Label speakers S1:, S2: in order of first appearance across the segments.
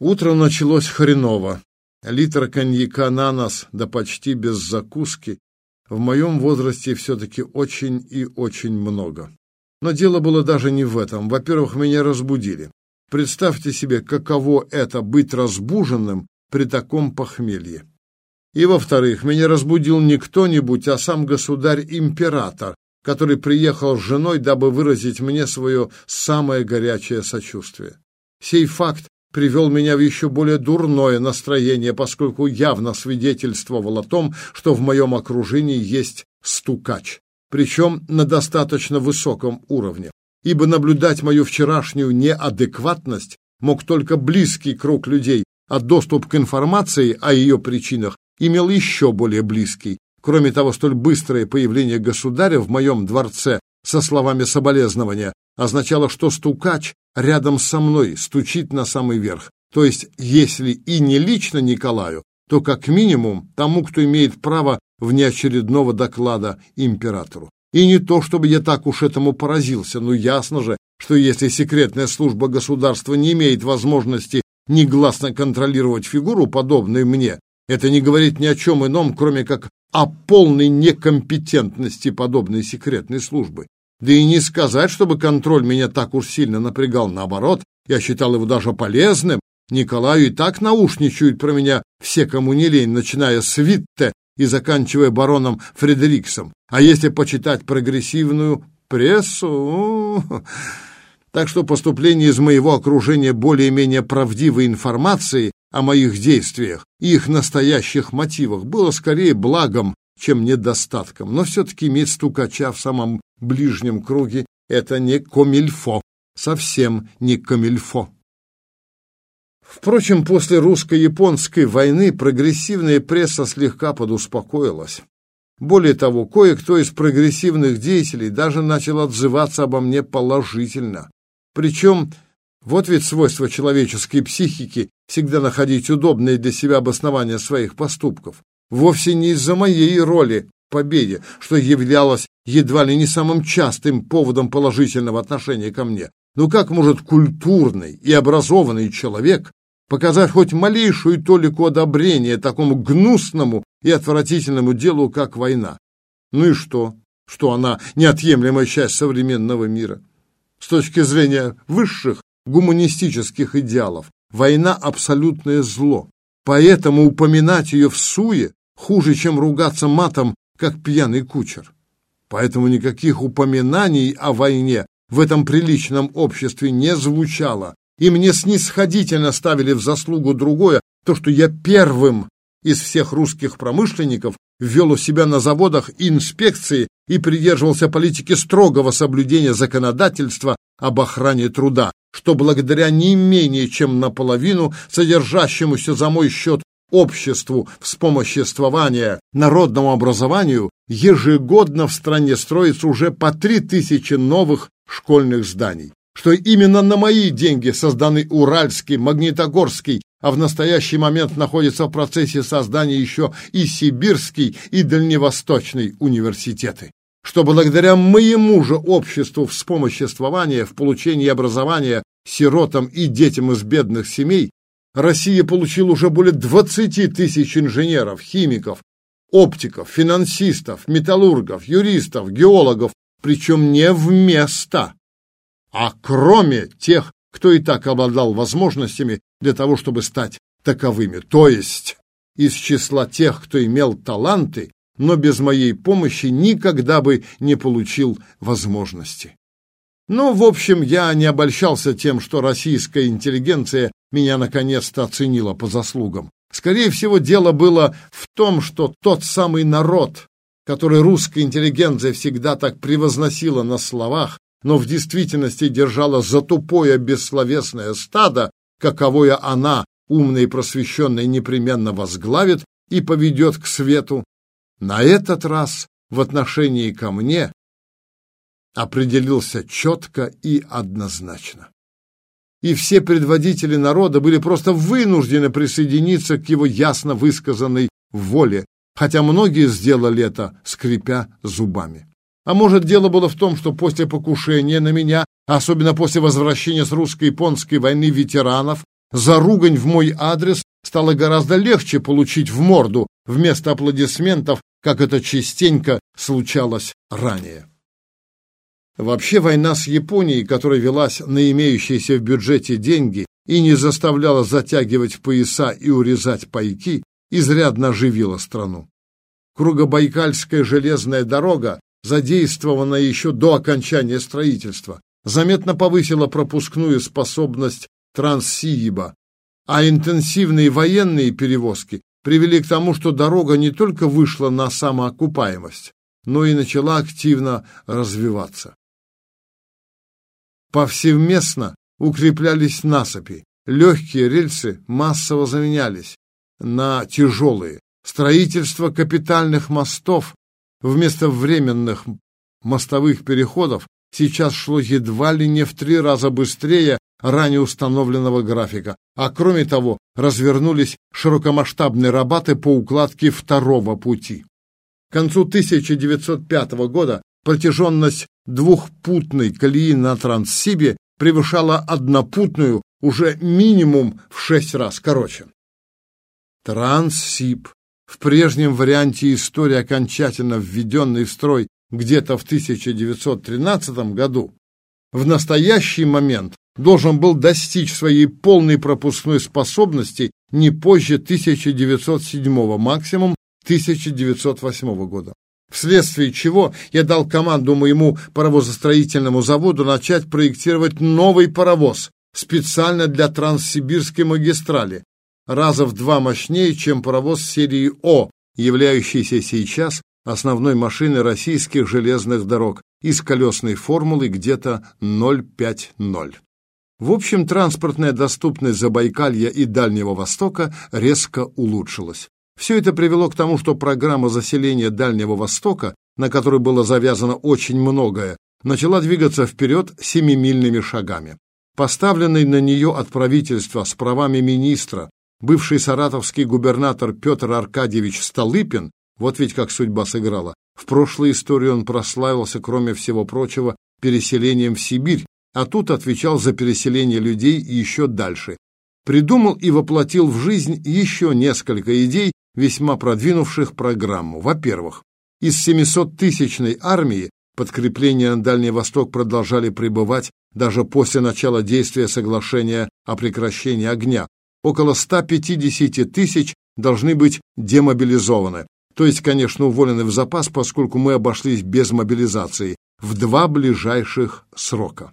S1: Утро началось хреново. Литр коньяка на нос, да почти без закуски. В моем возрасте все-таки очень и очень много. Но дело было даже не в этом. Во-первых, меня разбудили. Представьте себе, каково это быть разбуженным при таком похмелье. И, во-вторых, меня разбудил не кто-нибудь, а сам государь-император, который приехал с женой, дабы выразить мне свое самое горячее сочувствие. Сей факт привел меня в еще более дурное настроение, поскольку явно свидетельствовал о том, что в моем окружении есть стукач, причем на достаточно высоком уровне, ибо наблюдать мою вчерашнюю неадекватность мог только близкий круг людей, а доступ к информации о ее причинах имел еще более близкий. Кроме того, столь быстрое появление государя в моем дворце со словами соболезнования означало, что стукач рядом со мной стучит на самый верх. То есть, если и не лично Николаю, то как минимум тому, кто имеет право внеочередного доклада императору. И не то, чтобы я так уж этому поразился, но ясно же, что если секретная служба государства не имеет возможности негласно контролировать фигуру, подобную мне, это не говорит ни о чем ином, кроме как о полной некомпетентности подобной секретной службы. Да и не сказать, чтобы контроль меня так уж сильно напрягал. Наоборот, я считал его даже полезным. Николаю и так наушничают про меня все, кому не лень, начиная с Витте и заканчивая бароном Фредериксом. А если почитать прогрессивную прессу... Так что поступление из моего окружения более-менее правдивой информации о моих действиях и их настоящих мотивах было скорее благом, чем недостатком. Но все-таки иметь стукача в самом ближнем круге — это не комильфо, совсем не комильфо. Впрочем, после русско-японской войны прогрессивная пресса слегка подуспокоилась. Более того, кое-кто из прогрессивных деятелей даже начал отзываться обо мне положительно. Причем, вот ведь свойство человеческой психики всегда находить удобные для себя обоснования своих поступков. Вовсе не из-за моей роли в победе, что являлось едва ли не самым частым поводом положительного отношения ко мне. Но как может культурный и образованный человек показать хоть малейшую толику одобрения такому гнусному и отвратительному делу, как война? Ну и что? Что она неотъемлемая часть современного мира? С точки зрения высших гуманистических идеалов, война – абсолютное зло. Поэтому упоминать ее в суе хуже, чем ругаться матом, как пьяный кучер. Поэтому никаких упоминаний о войне в этом приличном обществе не звучало, и мне снисходительно ставили в заслугу другое, то, что я первым из всех русских промышленников ввел у себя на заводах инспекции и придерживался политики строгого соблюдения законодательства об охране труда, что благодаря не менее чем наполовину содержащемуся за мой счет обществу вспомоществования народному образованию ежегодно в стране строится уже по три тысячи новых школьных зданий, что именно на мои деньги созданы Уральский, Магнитогорский, а в настоящий момент находится в процессе создания еще и Сибирский, и Дальневосточный университеты что благодаря моему же обществу вспомоществования в получении образования сиротам и детям из бедных семей Россия получила уже более 20 тысяч инженеров, химиков, оптиков, финансистов, металлургов, юристов, геологов, причем не вместо, а кроме тех, кто и так обладал возможностями для того, чтобы стать таковыми, то есть из числа тех, кто имел таланты, но без моей помощи никогда бы не получил возможности. Но, в общем, я не обольщался тем, что российская интеллигенция меня наконец-то оценила по заслугам. Скорее всего, дело было в том, что тот самый народ, который русская интеллигенция всегда так превозносила на словах, но в действительности держала за тупое бессловесное стадо, каковое она, умная и просвещенная, непременно возглавит и поведет к свету, на этот раз в отношении ко мне определился четко и однозначно. И все предводители народа были просто вынуждены присоединиться к его ясно высказанной воле, хотя многие сделали это, скрипя зубами. А может, дело было в том, что после покушения на меня, особенно после возвращения с русско-японской войны ветеранов, За ругань в мой адрес стало гораздо легче получить в морду вместо аплодисментов, как это частенько случалось ранее. Вообще война с Японией, которая велась на имеющиеся в бюджете деньги и не заставляла затягивать пояса и урезать пайки, изрядно оживила страну. Кругобайкальская железная дорога, задействованная еще до окончания строительства, заметно повысила пропускную способность Транссиеба, а интенсивные военные перевозки привели к тому, что дорога не только вышла на самоокупаемость, но и начала активно развиваться. Повсеместно укреплялись насыпи, легкие рельсы массово заменялись на тяжелые. Строительство капитальных мостов вместо временных мостовых переходов сейчас шло едва ли не в три раза быстрее ранее установленного графика, а кроме того развернулись широкомасштабные работы по укладке второго пути. К концу 1905 года протяженность двухпутной колеи на Транссибе превышала однопутную уже минимум в шесть раз короче. Транссиб в прежнем варианте истории, окончательно введенный в строй где-то в 1913 году, в настоящий момент должен был достичь своей полной пропускной способности не позже 1907 максимум 1908 года. Вследствие чего я дал команду моему паровозостроительному заводу начать проектировать новый паровоз специально для Транссибирской магистрали, раза в два мощнее, чем паровоз серии О, являющийся сейчас основной машиной российских железных дорог и с колесной формулой где-то 0,50. В общем, транспортная доступность Забайкалья и Дальнего Востока резко улучшилась. Все это привело к тому, что программа заселения Дальнего Востока, на которой было завязано очень многое, начала двигаться вперед семимильными шагами. Поставленный на нее от правительства с правами министра бывший саратовский губернатор Петр Аркадьевич Столыпин, вот ведь как судьба сыграла, в прошлой истории он прославился, кроме всего прочего, переселением в Сибирь, а тут отвечал за переселение людей еще дальше. Придумал и воплотил в жизнь еще несколько идей, весьма продвинувших программу. Во-первых, из 700-тысячной армии подкрепления на Дальний Восток продолжали пребывать даже после начала действия соглашения о прекращении огня. Около 150 тысяч должны быть демобилизованы, то есть, конечно, уволены в запас, поскольку мы обошлись без мобилизации, в два ближайших срока.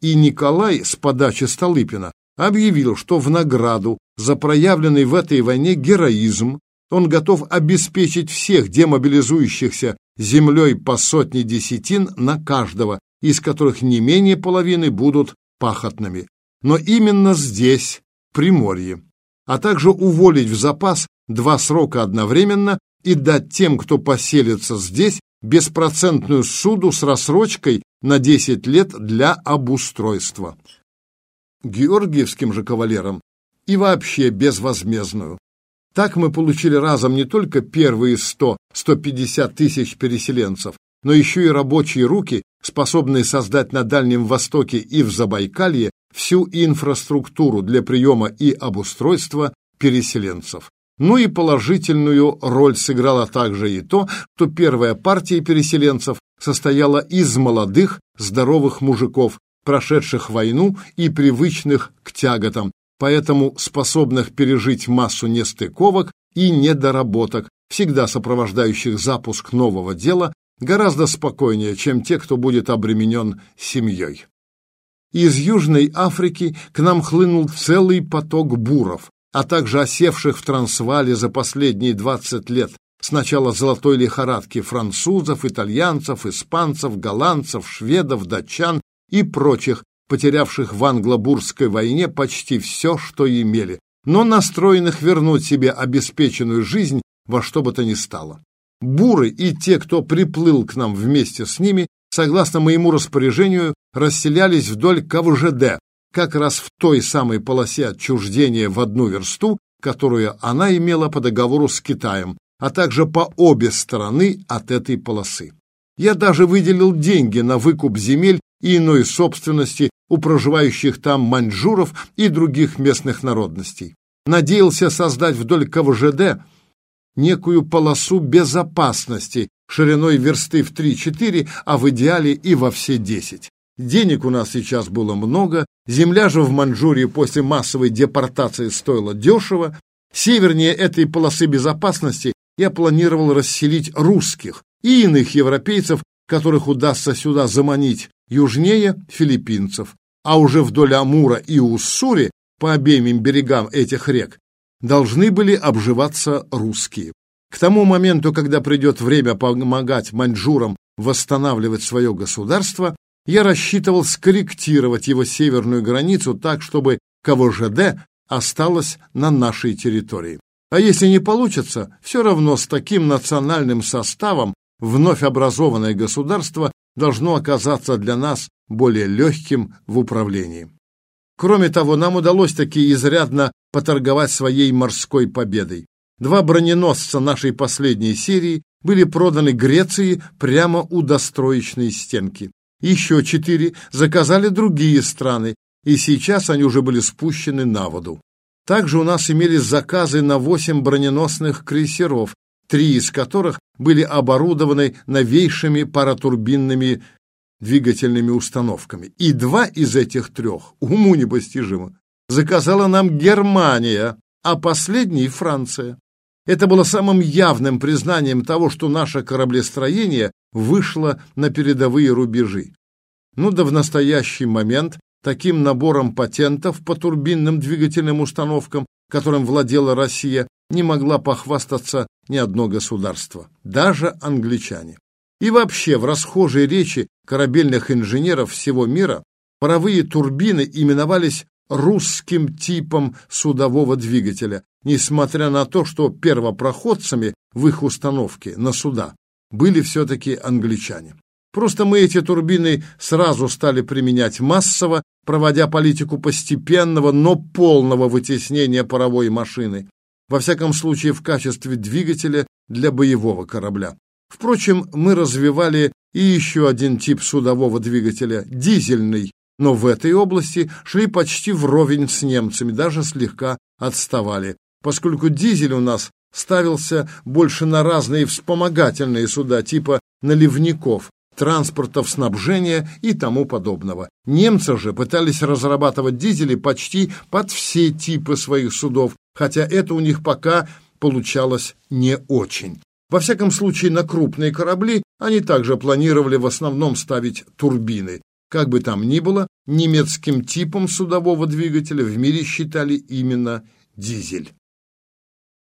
S1: И Николай с подачи Столыпина объявил, что в награду за проявленный в этой войне героизм он готов обеспечить всех демобилизующихся землей по сотне десятин на каждого, из которых не менее половины будут пахотными. Но именно здесь, Приморье, а также уволить в запас два срока одновременно и дать тем, кто поселится здесь, беспроцентную суду с рассрочкой на 10 лет для обустройства. Георгиевским же кавалерам и вообще безвозмездную. Так мы получили разом не только первые 100-150 тысяч переселенцев, но еще и рабочие руки, способные создать на Дальнем Востоке и в Забайкалье всю инфраструктуру для приема и обустройства переселенцев. Ну и положительную роль сыграло также и то, что первая партия переселенцев состояла из молодых, здоровых мужиков, прошедших войну и привычных к тяготам, поэтому способных пережить массу нестыковок и недоработок, всегда сопровождающих запуск нового дела, гораздо спокойнее, чем те, кто будет обременен семьей. Из Южной Африки к нам хлынул целый поток буров, а также осевших в Трансвале за последние 20 лет с начала золотой лихорадки французов, итальянцев, испанцев, голландцев, шведов, датчан и прочих потерявших в англобурской войне почти все, что имели, но настроенных вернуть себе обеспеченную жизнь во что бы то ни стало. Буры и те, кто приплыл к нам вместе с ними, согласно моему распоряжению, расселялись вдоль КВЖД, как раз в той самой полосе отчуждения в одну версту, которую она имела по договору с Китаем, а также по обе стороны от этой полосы. Я даже выделил деньги на выкуп земель и иной собственности у проживающих там маньчжуров и других местных народностей. Надеялся создать вдоль КВЖД некую полосу безопасности шириной версты в 3-4, а в идеале и во все 10. Денег у нас сейчас было много, земля же в Маньчжурии после массовой депортации стоила дешево. Севернее этой полосы безопасности я планировал расселить русских и иных европейцев, которых удастся сюда заманить, южнее – филиппинцев, а уже вдоль Амура и Уссури, по обеим берегам этих рек, должны были обживаться русские. К тому моменту, когда придет время помогать маньчжурам восстанавливать свое государство, я рассчитывал скорректировать его северную границу так, чтобы КВЖД осталось на нашей территории. А если не получится, все равно с таким национальным составом вновь образованное государство должно оказаться для нас более легким в управлении. Кроме того, нам удалось таки изрядно поторговать своей морской победой. Два броненосца нашей последней серии были проданы Греции прямо у достроечной стенки. Еще четыре заказали другие страны, и сейчас они уже были спущены на воду. Также у нас имелись заказы на восемь броненосных крейсеров, три из которых были оборудованы новейшими паратурбинными двигательными установками. И два из этих трех, уму непостижимо, заказала нам Германия, а последний — Франция. Это было самым явным признанием того, что наше кораблестроение вышло на передовые рубежи. Ну да в настоящий момент таким набором патентов по турбинным двигательным установкам, которым владела Россия, не могла похвастаться ни одно государство, даже англичане. И вообще в расхожей речи корабельных инженеров всего мира паровые турбины именовались русским типом судового двигателя, несмотря на то, что первопроходцами в их установке на суда были все-таки англичане. Просто мы эти турбины сразу стали применять массово, проводя политику постепенного, но полного вытеснения паровой машины, во всяком случае в качестве двигателя для боевого корабля. Впрочем, мы развивали и еще один тип судового двигателя – дизельный, но в этой области шли почти вровень с немцами, даже слегка отставали, поскольку дизель у нас ставился больше на разные вспомогательные суда типа наливников, транспортов снабжения и тому подобного. Немцы же пытались разрабатывать дизели почти под все типы своих судов, хотя это у них пока получалось не очень. Во всяком случае, на крупные корабли они также планировали в основном ставить турбины. Как бы там ни было, немецким типом судового двигателя в мире считали именно дизель.